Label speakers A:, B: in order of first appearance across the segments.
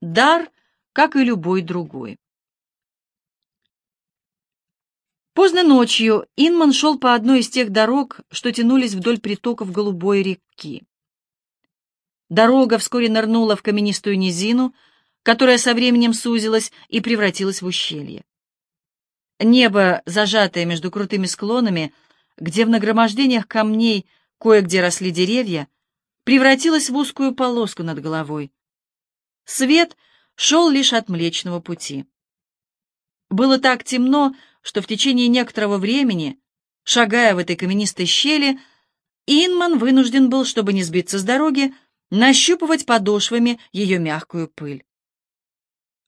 A: дар, как и любой другой. Поздно ночью Инман шел по одной из тех дорог, что тянулись вдоль притоков Голубой реки. Дорога вскоре нырнула в каменистую низину, которая со временем сузилась и превратилась в ущелье. Небо, зажатое между крутыми склонами, где в нагромождениях камней кое-где росли деревья, превратилось в узкую полоску над головой. Свет шел лишь от Млечного Пути. Было так темно, что в течение некоторого времени, шагая в этой каменистой щели, Инман вынужден был, чтобы не сбиться с дороги, нащупывать подошвами ее мягкую пыль.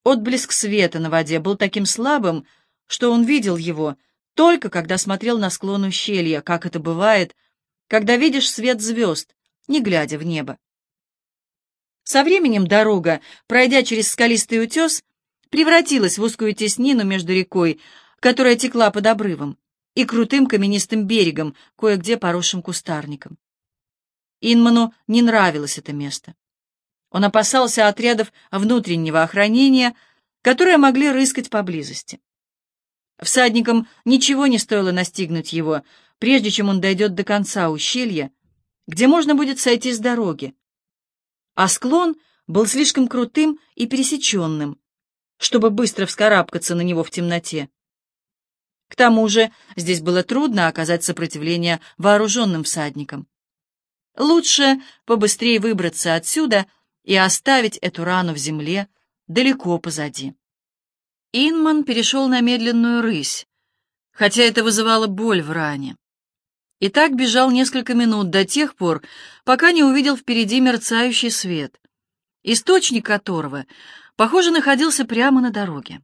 A: Отблеск света на воде был таким слабым, что он видел его только когда смотрел на склон ущелья, как это бывает, когда видишь свет звезд, не глядя в небо. Со временем дорога, пройдя через скалистый утес, превратилась в узкую теснину между рекой, которая текла под обрывом, и крутым каменистым берегом, кое-где поросшим кустарником. Инману не нравилось это место. Он опасался отрядов внутреннего охранения, которые могли рыскать поблизости. Всадникам ничего не стоило настигнуть его, прежде чем он дойдет до конца ущелья, где можно будет сойти с дороги. А склон был слишком крутым и пересеченным, чтобы быстро вскарабкаться на него в темноте. К тому же здесь было трудно оказать сопротивление вооруженным всадникам. Лучше побыстрее выбраться отсюда и оставить эту рану в земле далеко позади. Инман перешел на медленную рысь, хотя это вызывало боль в ране. И так бежал несколько минут до тех пор, пока не увидел впереди мерцающий свет, источник которого, похоже, находился прямо на дороге.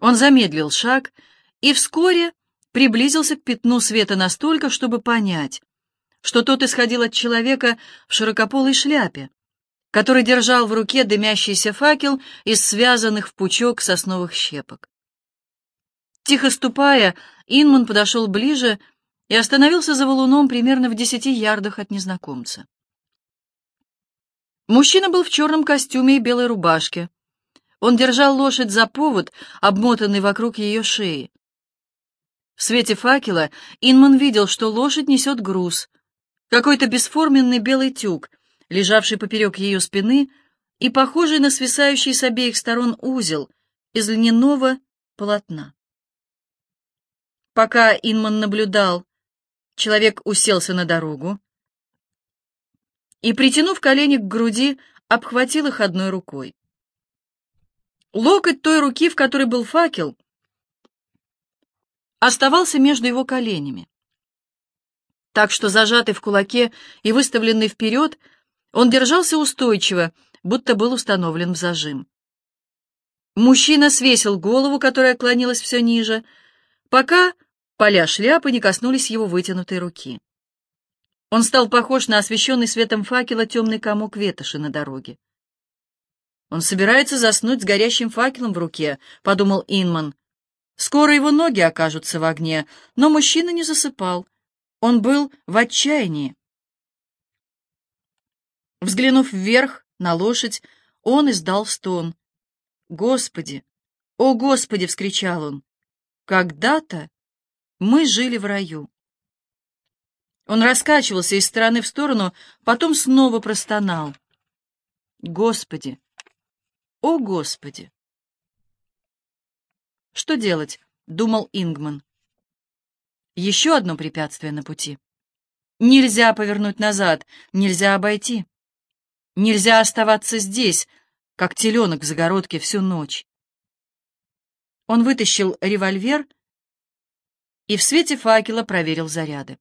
A: Он замедлил шаг и вскоре приблизился к пятну света настолько, чтобы понять, что тот исходил от человека в широкополой шляпе, который держал в руке дымящийся факел из связанных в пучок сосновых щепок. Тихо ступая, Инман подошел ближе и остановился за валуном примерно в десяти ярдах от незнакомца. Мужчина был в черном костюме и белой рубашке. Он держал лошадь за повод, обмотанный вокруг ее шеи. В свете факела Инман видел, что лошадь несет груз, какой-то бесформенный белый тюк, лежавший поперек ее спины и похожий на свисающий с обеих сторон узел из льняного полотна. Пока Инман наблюдал, человек уселся на дорогу и, притянув колени к груди, обхватил их одной рукой. Локоть той руки, в которой был факел, оставался между его коленями. Так что, зажатый в кулаке и выставленный вперед, он держался устойчиво, будто был установлен в зажим. Мужчина свесил голову, которая клонилась все ниже, пока поля шляпы не коснулись его вытянутой руки. Он стал похож на освещенный светом факела темный комок ветоши на дороге. «Он собирается заснуть с горящим факелом в руке», — подумал Инман. Скоро его ноги окажутся в огне, но мужчина не засыпал. Он был в отчаянии. Взглянув вверх на лошадь, он издал стон. «Господи! О, Господи!» — вскричал он. «Когда-то мы жили в раю». Он раскачивался из стороны в сторону, потом снова простонал. «Господи! О, Господи!» Что делать? Думал Ингман. Еще одно препятствие на пути. Нельзя повернуть назад, нельзя обойти. Нельзя оставаться здесь, как теленок в загородке всю ночь. Он вытащил револьвер и в свете факела проверил заряды.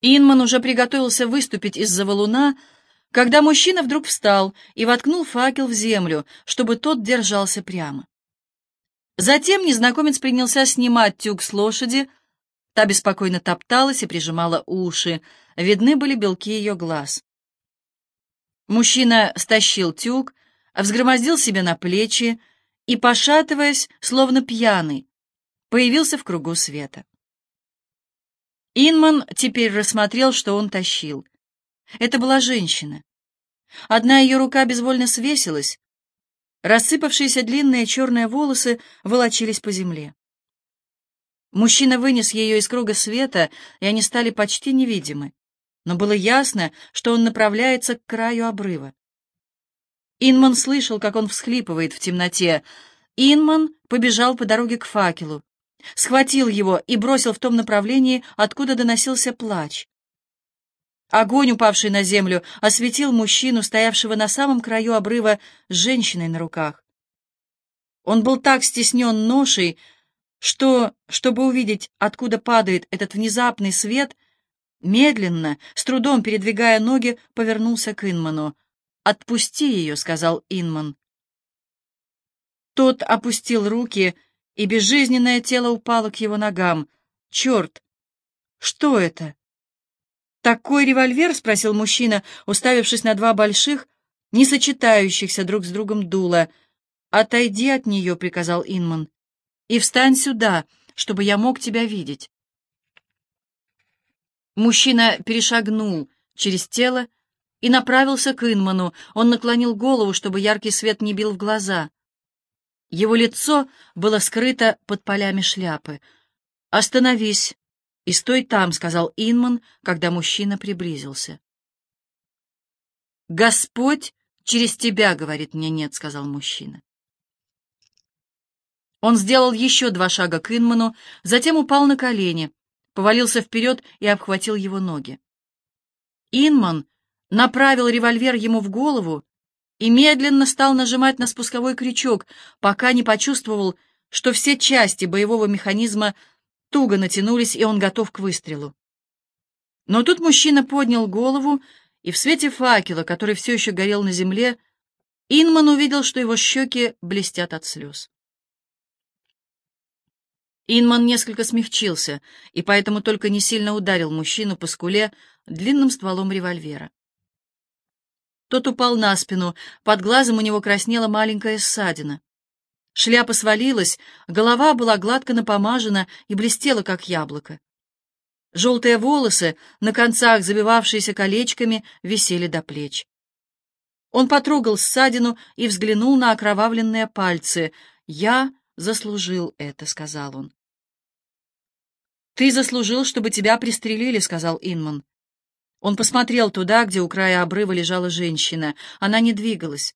A: Инман уже приготовился выступить из-за валуна, когда мужчина вдруг встал и воткнул факел в землю, чтобы тот держался прямо. Затем незнакомец принялся снимать тюк с лошади. Та беспокойно топталась и прижимала уши. Видны были белки ее глаз. Мужчина стащил тюк, взгромоздил себе на плечи и, пошатываясь, словно пьяный, появился в кругу света. Инман теперь рассмотрел, что он тащил. Это была женщина. Одна ее рука безвольно свесилась, рассыпавшиеся длинные черные волосы волочились по земле. Мужчина вынес ее из круга света, и они стали почти невидимы, но было ясно, что он направляется к краю обрыва. Инман слышал, как он всхлипывает в темноте. Инман побежал по дороге к факелу, схватил его и бросил в том направлении, откуда доносился плач. Огонь, упавший на землю, осветил мужчину, стоявшего на самом краю обрыва с женщиной на руках. Он был так стеснен ношей, что, чтобы увидеть, откуда падает этот внезапный свет, медленно, с трудом передвигая ноги, повернулся к Инману. «Отпусти ее», — сказал Инман. Тот опустил руки, и безжизненное тело упало к его ногам. «Черт! Что это?» «Такой револьвер?» — спросил мужчина, уставившись на два больших, не сочетающихся друг с другом дула. «Отойди от нее», — приказал Инман, — «и встань сюда, чтобы я мог тебя видеть». Мужчина перешагнул через тело и направился к Инману. Он наклонил голову, чтобы яркий свет не бил в глаза. Его лицо было скрыто под полями шляпы. «Остановись и стой там», — сказал Инман, когда мужчина приблизился. «Господь через тебя говорит мне нет», — сказал мужчина. Он сделал еще два шага к Инману, затем упал на колени, повалился вперед и обхватил его ноги. Инман направил револьвер ему в голову и медленно стал нажимать на спусковой крючок, пока не почувствовал, что все части боевого механизма туго натянулись, и он готов к выстрелу. Но тут мужчина поднял голову, и в свете факела, который все еще горел на земле, Инман увидел, что его щеки блестят от слез. Инман несколько смягчился, и поэтому только не сильно ударил мужчину по скуле длинным стволом револьвера. Тот упал на спину, под глазом у него краснела маленькая ссадина. Шляпа свалилась, голова была гладко напомажена и блестела, как яблоко. Желтые волосы, на концах забивавшиеся колечками, висели до плеч. Он потрогал ссадину и взглянул на окровавленные пальцы. «Я заслужил это», — сказал он. «Ты заслужил, чтобы тебя пристрелили», — сказал Инман. Он посмотрел туда, где у края обрыва лежала женщина. Она не двигалась.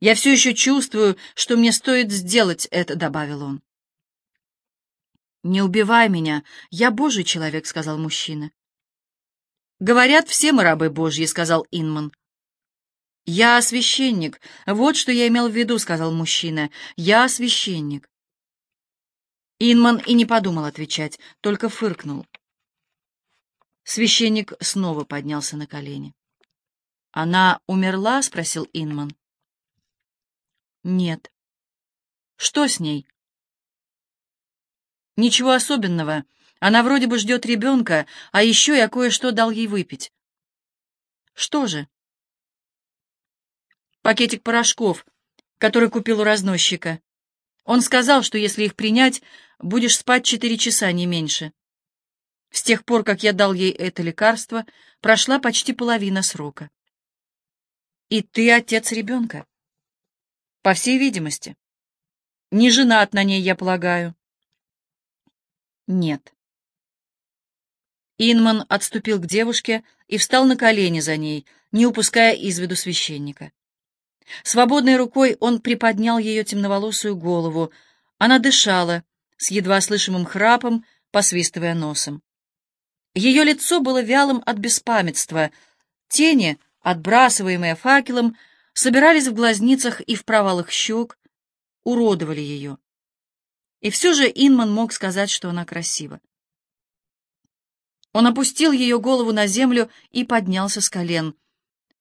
A: «Я все еще чувствую, что мне стоит сделать это», — добавил он. «Не убивай меня, я Божий человек», — сказал мужчина. «Говорят, все мы рабы Божьи», — сказал Инман. «Я священник. Вот что я имел в виду», — сказал мужчина. «Я священник». Инман и не подумал отвечать, только фыркнул. Священник снова поднялся на колени. «Она умерла?» — спросил Инман. «Нет». «Что с ней?» «Ничего особенного. Она вроде бы ждет ребенка, а еще я кое-что дал ей выпить». «Что же?» «Пакетик порошков, который купил у разносчика. Он сказал, что если их принять, будешь спать четыре часа, не меньше». С тех пор, как я дал ей это лекарство, прошла почти половина срока. И ты отец ребенка? По всей видимости. Не женат на ней, я полагаю. Нет. Инман отступил к девушке и встал на колени за ней, не упуская из виду священника. Свободной рукой он приподнял ее темноволосую голову. Она дышала, с едва слышимым храпом, посвистывая носом. Ее лицо было вялым от беспамятства. Тени, отбрасываемые факелом, собирались в глазницах и в провалах щек, уродовали ее. И все же Инман мог сказать, что она красива. Он опустил ее голову на землю и поднялся с колен.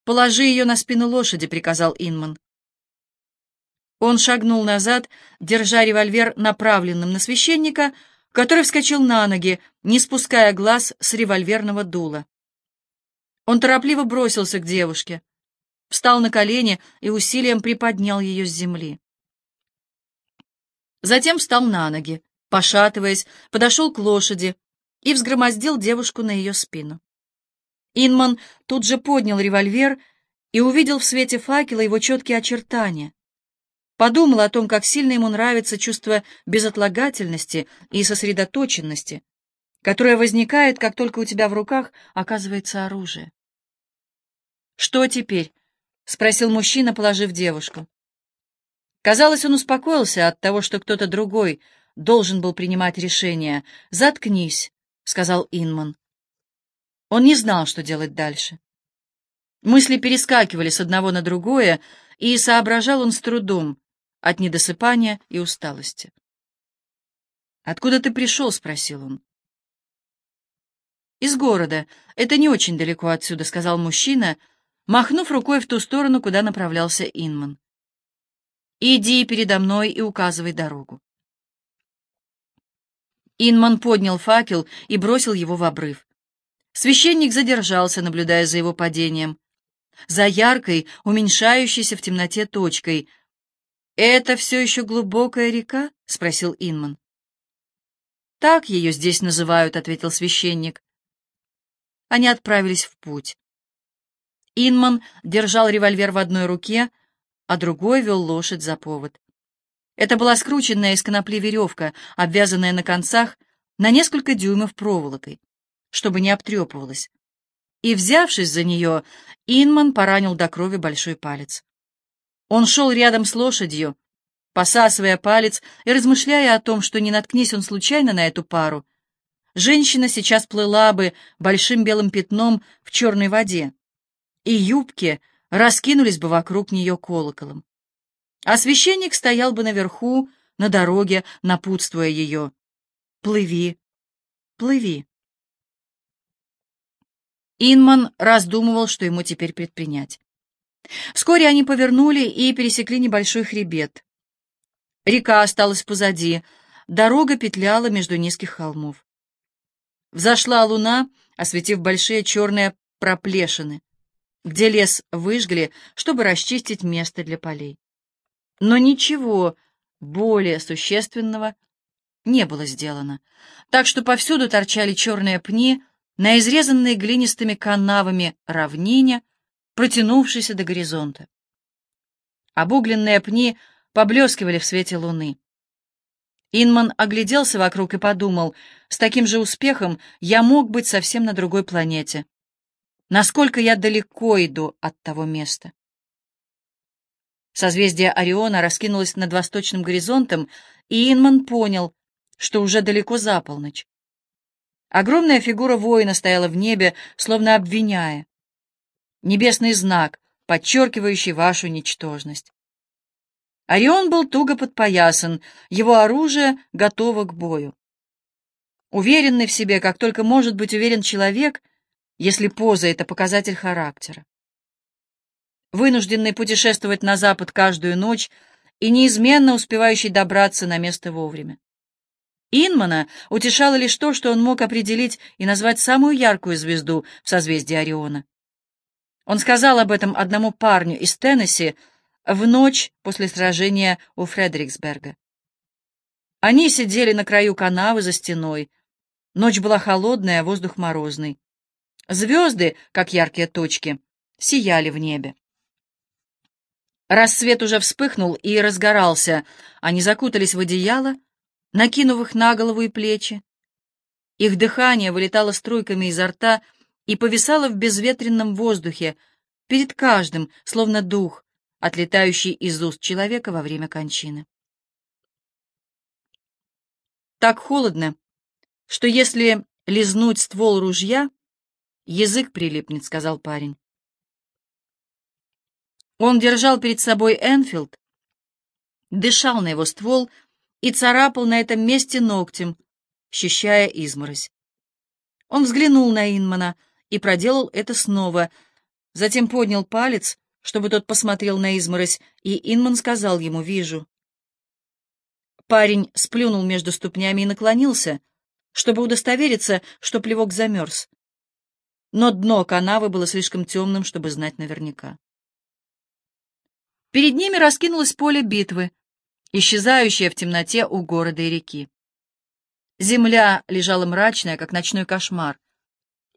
A: «Положи ее на спину лошади», — приказал Инман. Он шагнул назад, держа револьвер направленным на священника, который вскочил на ноги, не спуская глаз с револьверного дула. Он торопливо бросился к девушке, встал на колени и усилием приподнял ее с земли. Затем встал на ноги, пошатываясь, подошел к лошади и взгромоздил девушку на ее спину. Инман тут же поднял револьвер и увидел в свете факела его четкие очертания. Подумал о том, как сильно ему нравится чувство безотлагательности и сосредоточенности, которое возникает, как только у тебя в руках оказывается оружие. «Что теперь?» — спросил мужчина, положив девушку. Казалось, он успокоился от того, что кто-то другой должен был принимать решение. «Заткнись», — сказал Инман. Он не знал, что делать дальше. Мысли перескакивали с одного на другое, и соображал он с трудом от недосыпания и усталости. «Откуда ты пришел?» — спросил он. «Из города. Это не очень далеко отсюда», — сказал мужчина, махнув рукой в ту сторону, куда направлялся Инман. «Иди передо мной и указывай дорогу». Инман поднял факел и бросил его в обрыв. Священник задержался, наблюдая за его падением. За яркой, уменьшающейся в темноте точкой. «Это все еще глубокая река?» — спросил Инман. «Так ее здесь называют», — ответил священник. Они отправились в путь. Инман держал револьвер в одной руке, а другой вел лошадь за повод. Это была скрученная из конопли веревка, обвязанная на концах на несколько дюймов проволокой чтобы не обтрепывалась. И, взявшись за нее, Инман поранил до крови большой палец. Он шел рядом с лошадью, посасывая палец и размышляя о том, что не наткнись он случайно на эту пару, женщина сейчас плыла бы большим белым пятном в черной воде, и юбки раскинулись бы вокруг нее колоколом. А священник стоял бы наверху, на дороге, напутствуя ее. «Плыви, плыви». Инман раздумывал, что ему теперь предпринять. Вскоре они повернули и пересекли небольшой хребет. Река осталась позади, дорога петляла между низких холмов. Взошла луна, осветив большие черные проплешины, где лес выжгли, чтобы расчистить место для полей. Но ничего более существенного не было сделано, так что повсюду торчали черные пни, на изрезанной глинистыми канавами равнине, протянувшейся до горизонта. Обугленные пни поблескивали в свете луны. Инман огляделся вокруг и подумал, с таким же успехом я мог быть совсем на другой планете. Насколько я далеко иду от того места. Созвездие Ориона раскинулось над восточным горизонтом, и Инман понял, что уже далеко за полночь. Огромная фигура воина стояла в небе, словно обвиняя. Небесный знак, подчеркивающий вашу ничтожность. Орион был туго подпоясан, его оружие готово к бою. Уверенный в себе, как только может быть уверен человек, если поза — это показатель характера. Вынужденный путешествовать на запад каждую ночь и неизменно успевающий добраться на место вовремя. Инмана утешало лишь то, что он мог определить и назвать самую яркую звезду в созвездии Ориона. Он сказал об этом одному парню из Теннесси в ночь после сражения у Фредериксберга. Они сидели на краю канавы за стеной. Ночь была холодная, воздух морозный. Звезды, как яркие точки, сияли в небе. Рассвет уже вспыхнул и разгорался. Они закутались в одеяло, накинув их на голову и плечи. Их дыхание вылетало струйками изо рта и повисало в безветренном воздухе перед каждым, словно дух, отлетающий из уст человека во время кончины. Так холодно, что если лизнуть ствол ружья, язык прилипнет, — сказал парень. Он держал перед собой Энфилд, дышал на его ствол — и царапал на этом месте ногтем, счищая изморозь. Он взглянул на Инмана и проделал это снова, затем поднял палец, чтобы тот посмотрел на изморозь, и Инман сказал ему «Вижу». Парень сплюнул между ступнями и наклонился, чтобы удостовериться, что плевок замерз. Но дно канавы было слишком темным, чтобы знать наверняка. Перед ними раскинулось поле битвы, исчезающая в темноте у города и реки. Земля лежала мрачная, как ночной кошмар,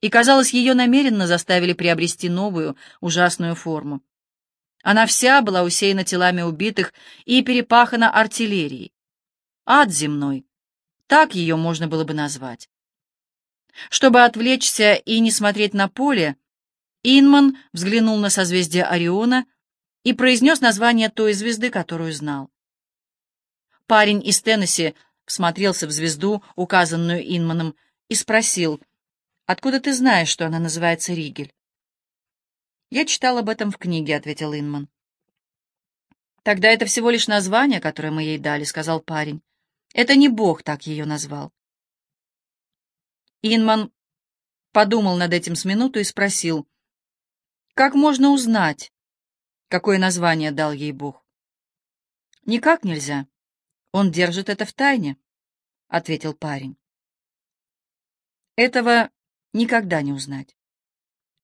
A: и, казалось, ее намеренно заставили приобрести новую, ужасную форму. Она вся была усеяна телами убитых и перепахана артиллерией. Ад земной. Так ее можно было бы назвать. Чтобы отвлечься и не смотреть на поле, Инман взглянул на созвездие Ориона и произнес название той звезды, которую знал. Парень из Теннесси всмотрелся в звезду, указанную Инманом, и спросил, «Откуда ты знаешь, что она называется Ригель?» «Я читал об этом в книге», — ответил Инман. «Тогда это всего лишь название, которое мы ей дали», — сказал парень. «Это не Бог так ее назвал». Инман подумал над этим с минуту и спросил, «Как можно узнать, какое название дал ей Бог?» «Никак нельзя. Он держит это в тайне», — ответил парень. «Этого никогда не узнать.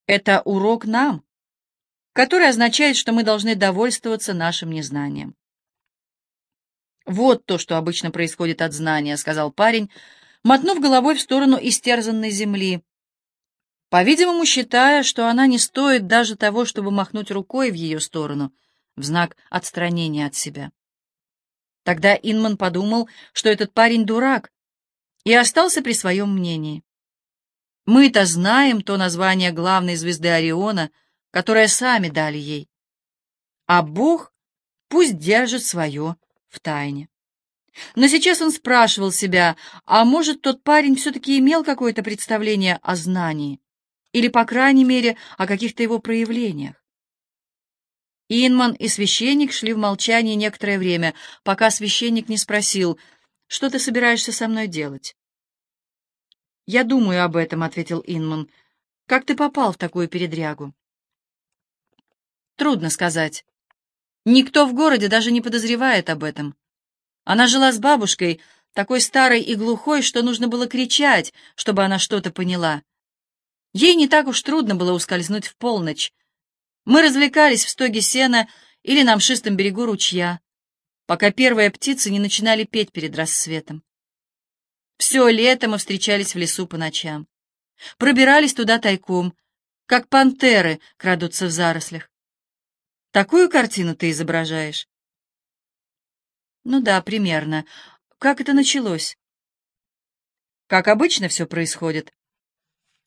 A: Это урок нам, который означает, что мы должны довольствоваться нашим незнанием». «Вот то, что обычно происходит от знания», — сказал парень, мотнув головой в сторону истерзанной земли, по-видимому, считая, что она не стоит даже того, чтобы махнуть рукой в ее сторону, в знак отстранения от себя. Тогда Инман подумал, что этот парень дурак, и остался при своем мнении. Мы-то знаем то название главной звезды Ориона, которое сами дали ей. А Бог пусть держит свое в тайне. Но сейчас он спрашивал себя, а может, тот парень все-таки имел какое-то представление о знании, или, по крайней мере, о каких-то его проявлениях. Инман и священник шли в молчании некоторое время, пока священник не спросил, «Что ты собираешься со мной делать?» «Я думаю об этом», — ответил Инман. «Как ты попал в такую передрягу?» «Трудно сказать. Никто в городе даже не подозревает об этом. Она жила с бабушкой, такой старой и глухой, что нужно было кричать, чтобы она что-то поняла. Ей не так уж трудно было ускользнуть в полночь. Мы развлекались в стоге сена или на мшистом берегу ручья, пока первые птицы не начинали петь перед рассветом. Все лето мы встречались в лесу по ночам. Пробирались туда тайком, как пантеры крадутся в зарослях. Такую картину ты изображаешь? Ну да, примерно. Как это началось? Как обычно все происходит.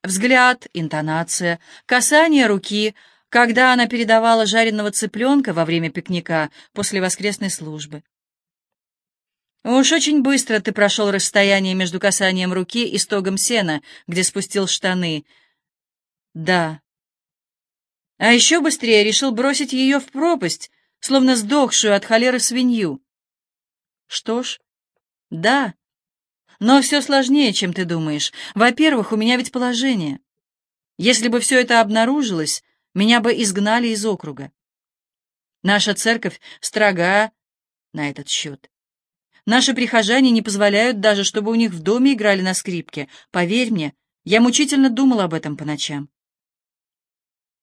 A: Взгляд, интонация, касание руки, когда она передавала жареного цыпленка во время пикника после воскресной службы. Уж очень быстро ты прошел расстояние между касанием руки и стогом сена, где спустил штаны. Да. А еще быстрее решил бросить ее в пропасть, словно сдохшую от холеры свинью. Что ж, да. Но все сложнее, чем ты думаешь. Во-первых, у меня ведь положение. Если бы все это обнаружилось, меня бы изгнали из округа. Наша церковь строга на этот счет. Наши прихожане не позволяют даже, чтобы у них в доме играли на скрипке. Поверь мне, я мучительно думал об этом по ночам.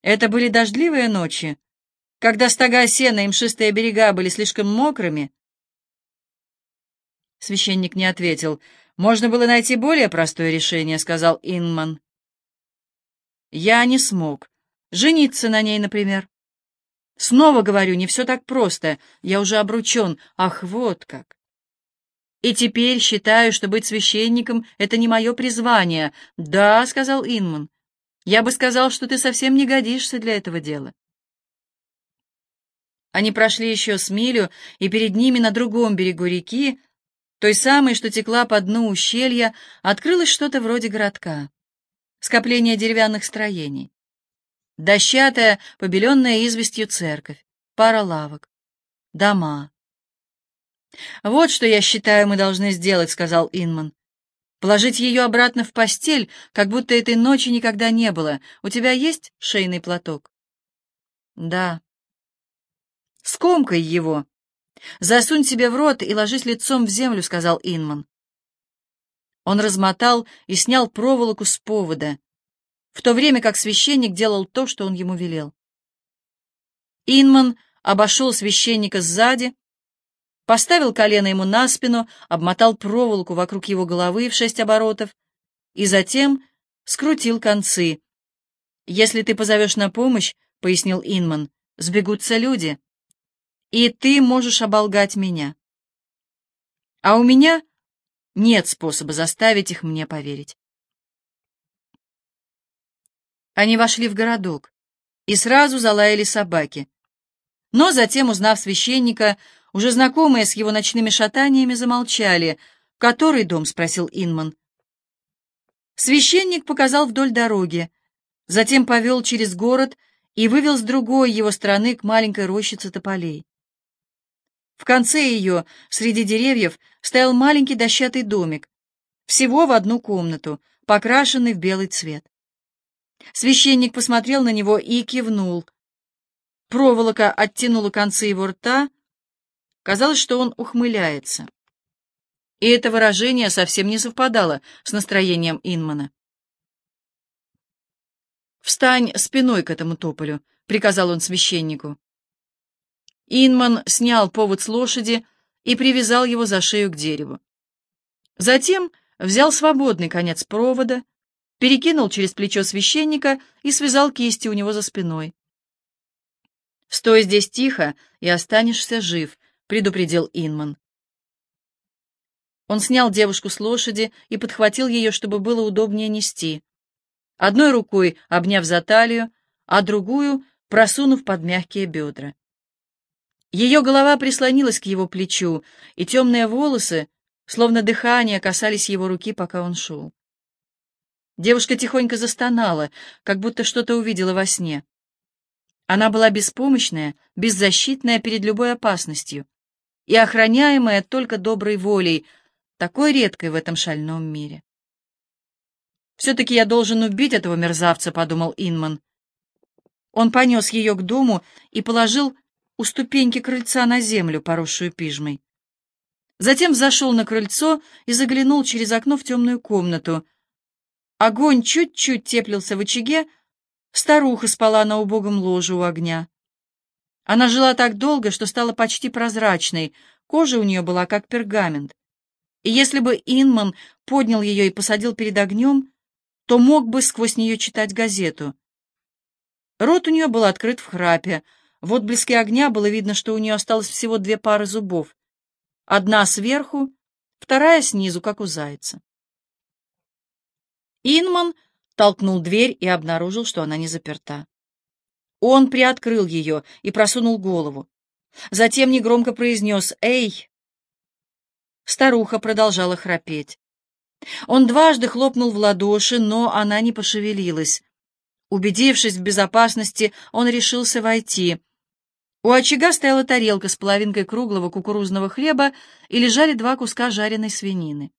A: Это были дождливые ночи, когда стога сена и мшистые берега были слишком мокрыми, Священник не ответил. «Можно было найти более простое решение», — сказал Инман. «Я не смог. Жениться на ней, например». «Снова говорю, не все так просто. Я уже обручен. Ах, вот как!» «И теперь считаю, что быть священником — это не мое призвание». «Да», — сказал Инман. «Я бы сказал, что ты совсем не годишься для этого дела». Они прошли еще с милю, и перед ними на другом берегу реки той самой, что текла по дну ущелья, открылось что-то вроде городка. Скопление деревянных строений. Дощатая, побеленная известью церковь, пара лавок, дома. «Вот что, я считаю, мы должны сделать», — сказал Инман. «Положить ее обратно в постель, как будто этой ночи никогда не было. У тебя есть шейный платок?» «Да». «Скомкай его», «Засунь себе в рот и ложись лицом в землю», — сказал Инман. Он размотал и снял проволоку с повода, в то время как священник делал то, что он ему велел. Инман обошел священника сзади, поставил колено ему на спину, обмотал проволоку вокруг его головы в шесть оборотов и затем скрутил концы. «Если ты позовешь на помощь, — пояснил Инман, сбегутся люди, и ты можешь оболгать меня. А у меня нет способа заставить их мне поверить. Они вошли в городок, и сразу залаяли собаки. Но затем, узнав священника, уже знакомые с его ночными шатаниями замолчали. «Который дом?» — спросил Инман. Священник показал вдоль дороги, затем повел через город и вывел с другой его стороны к маленькой рощице тополей. В конце ее, среди деревьев, стоял маленький дощатый домик, всего в одну комнату, покрашенный в белый цвет. Священник посмотрел на него и кивнул. Проволока оттянула концы его рта. Казалось, что он ухмыляется. И это выражение совсем не совпадало с настроением Инмана. «Встань спиной к этому тополю», — приказал он священнику. Инман снял повод с лошади и привязал его за шею к дереву. Затем взял свободный конец провода, перекинул через плечо священника и связал кисти у него за спиной. «Стой здесь тихо и останешься жив», — предупредил Инман. Он снял девушку с лошади и подхватил ее, чтобы было удобнее нести. Одной рукой обняв за талию, а другую просунув под мягкие бедра. Ее голова прислонилась к его плечу, и темные волосы, словно дыхание, касались его руки, пока он шел. Девушка тихонько застонала, как будто что-то увидела во сне. Она была беспомощная, беззащитная перед любой опасностью и охраняемая только доброй волей, такой редкой в этом шальном мире. «Все-таки я должен убить этого мерзавца», — подумал Инман. Он понес ее к дому и положил у ступеньки крыльца на землю, поросшую пижмой. Затем зашел на крыльцо и заглянул через окно в темную комнату. Огонь чуть-чуть теплился в очаге, старуха спала на убогом ложе у огня. Она жила так долго, что стала почти прозрачной, кожа у нее была как пергамент. И если бы Инман поднял ее и посадил перед огнем, то мог бы сквозь нее читать газету. Рот у нее был открыт в храпе, в отблеске огня было видно, что у нее осталось всего две пары зубов. Одна сверху, вторая снизу, как у зайца. Инман толкнул дверь и обнаружил, что она не заперта. Он приоткрыл ее и просунул голову. Затем негромко произнес «Эй!». Старуха продолжала храпеть. Он дважды хлопнул в ладоши, но она не пошевелилась. Убедившись в безопасности, он решился войти. У очага стояла тарелка с половинкой круглого кукурузного хлеба и лежали два куска жареной свинины.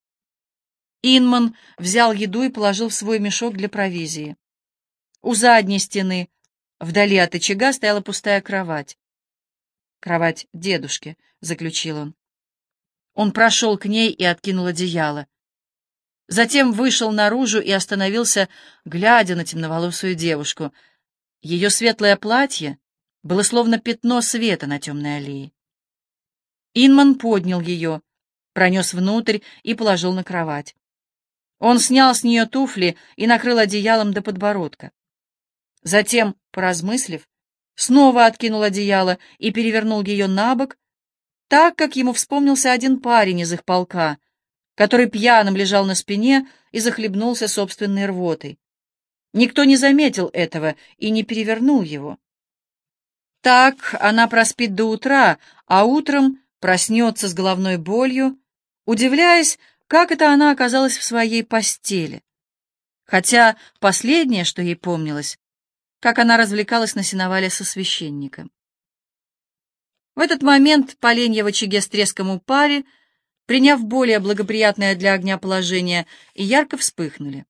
A: Инман взял еду и положил в свой мешок для провизии. У задней стены, вдали от очага, стояла пустая кровать. «Кровать дедушки», — заключил он. Он прошел к ней и откинул одеяло. Затем вышел наружу и остановился, глядя на темноволосую девушку. Ее светлое платье было словно пятно света на темной аллее. Инман поднял ее, пронес внутрь и положил на кровать. Он снял с нее туфли и накрыл одеялом до подбородка. Затем, поразмыслив, снова откинул одеяло и перевернул ее на бок, так как ему вспомнился один парень из их полка, который пьяным лежал на спине и захлебнулся собственной рвотой. Никто не заметил этого и не перевернул его. Так она проспит до утра, а утром проснется с головной болью, удивляясь, как это она оказалась в своей постели. Хотя последнее, что ей помнилось, как она развлекалась на сеновале со священником. В этот момент поленья в очаге с треском упали, приняв более благоприятное для огня положение, и ярко вспыхнули.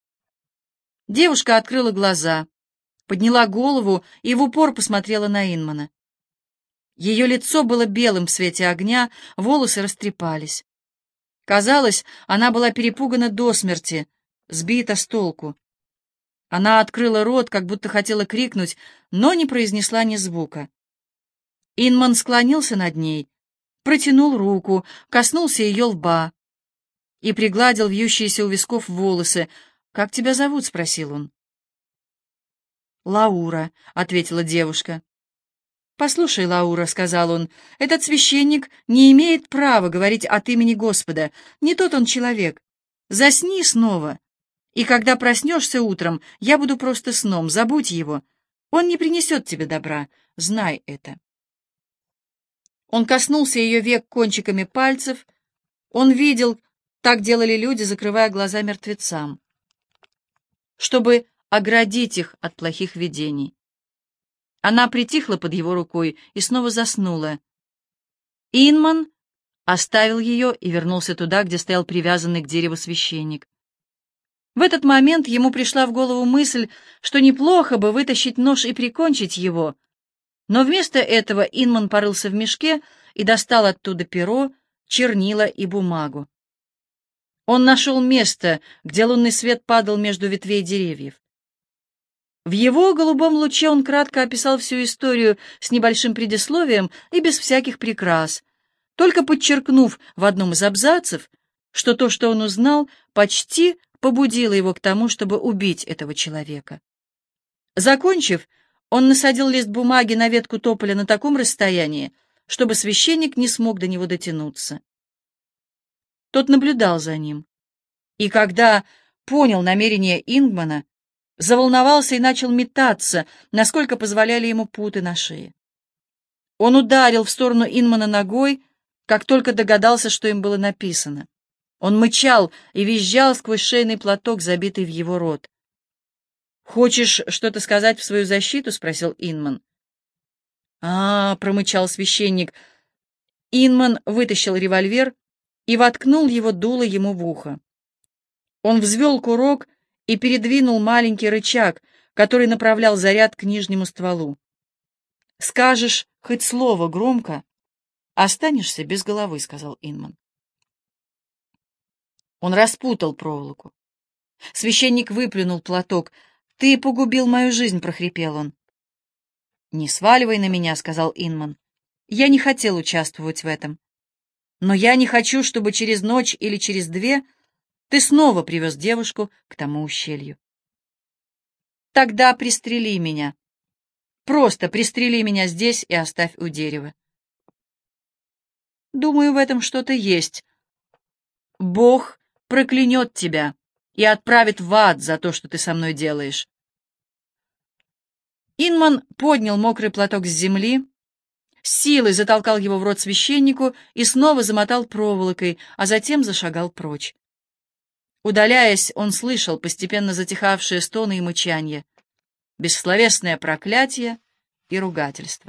A: Девушка открыла глаза подняла голову и в упор посмотрела на Инмана. Ее лицо было белым в свете огня, волосы растрепались. Казалось, она была перепугана до смерти, сбита с толку. Она открыла рот, как будто хотела крикнуть, но не произнесла ни звука. Инман склонился над ней, протянул руку, коснулся ее лба и пригладил вьющиеся у висков волосы. «Как тебя зовут?» — спросил он. «Лаура», — ответила девушка. «Послушай, Лаура», — сказал он, — «этот священник не имеет права говорить от имени Господа. Не тот он человек. Засни снова. И когда проснешься утром, я буду просто сном, забудь его. Он не принесет тебе добра, знай это». Он коснулся ее век кончиками пальцев. Он видел, так делали люди, закрывая глаза мертвецам, чтобы оградить их от плохих видений. Она притихла под его рукой и снова заснула. Инман оставил ее и вернулся туда, где стоял привязанный к дереву священник. В этот момент ему пришла в голову мысль, что неплохо бы вытащить нож и прикончить его, но вместо этого Инман порылся в мешке и достал оттуда перо, чернила и бумагу. Он нашел место, где лунный свет падал между ветвей деревьев. В его голубом луче он кратко описал всю историю с небольшим предисловием и без всяких прикрас, только подчеркнув в одном из абзацев, что то, что он узнал, почти побудило его к тому, чтобы убить этого человека. Закончив, он насадил лист бумаги на ветку тополя на таком расстоянии, чтобы священник не смог до него дотянуться. Тот наблюдал за ним. И когда понял намерение Ингмана, заволновался и начал метаться, насколько позволяли ему путы на шее. Он ударил в сторону Инмана ногой, как только догадался, что им было написано. Он мычал и визжал сквозь шейный платок, забитый в его рот. «Хочешь что-то сказать в свою защиту?» — спросил Инман. а, -а, -а промычал священник. Инман вытащил револьвер и воткнул его дуло ему в ухо. Он взвел курок и передвинул маленький рычаг, который направлял заряд к нижнему стволу. «Скажешь хоть слово громко, останешься без головы», — сказал Инман. Он распутал проволоку. Священник выплюнул платок. «Ты погубил мою жизнь», — прохрипел он. «Не сваливай на меня», — сказал Инман. «Я не хотел участвовать в этом. Но я не хочу, чтобы через ночь или через две ты снова привез девушку к тому ущелью. Тогда пристрели меня. Просто пристрели меня здесь и оставь у дерева. Думаю, в этом что-то есть. Бог проклянет тебя и отправит в ад за то, что ты со мной делаешь. Инман поднял мокрый платок с земли, силой затолкал его в рот священнику и снова замотал проволокой, а затем зашагал прочь. Удаляясь, он слышал постепенно затихавшие стоны и мычанье, бессловесное проклятие и ругательство.